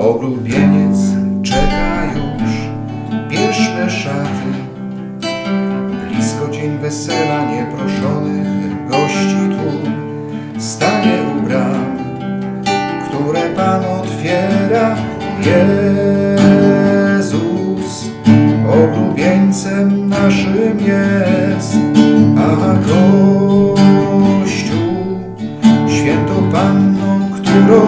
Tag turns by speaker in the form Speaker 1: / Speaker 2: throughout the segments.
Speaker 1: Oblubieniec czeka już, bierzmy szaty. Blisko dzień wesela nieproszonych gości tłum stanie u bram, które Pan otwiera. Jezus oblubieńcem naszym jest, a Kościół świętą Panną, którą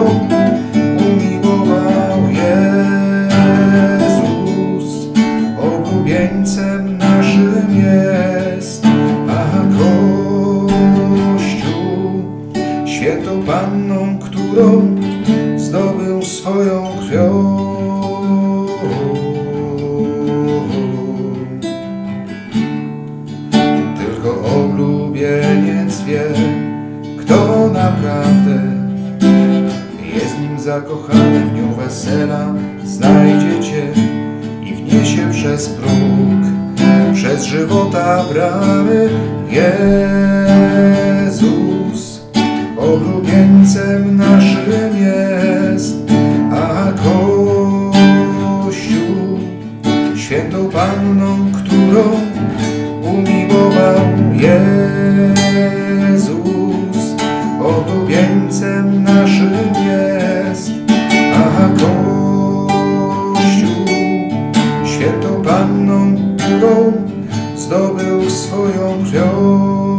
Speaker 1: Oblubieńcem naszym jest, a Kościół świętą Panną, którą zdobył swoją krwią. Tylko oblubieniec wie, kto naprawdę jest nim zakochany w dniu wesela. Wniesie przez próg, przez żywota bramy. Jezus oblubieńcem naszym jest, a Kościół świętą Panną, którą umiłował Jezus. Zdobył swoją krwią.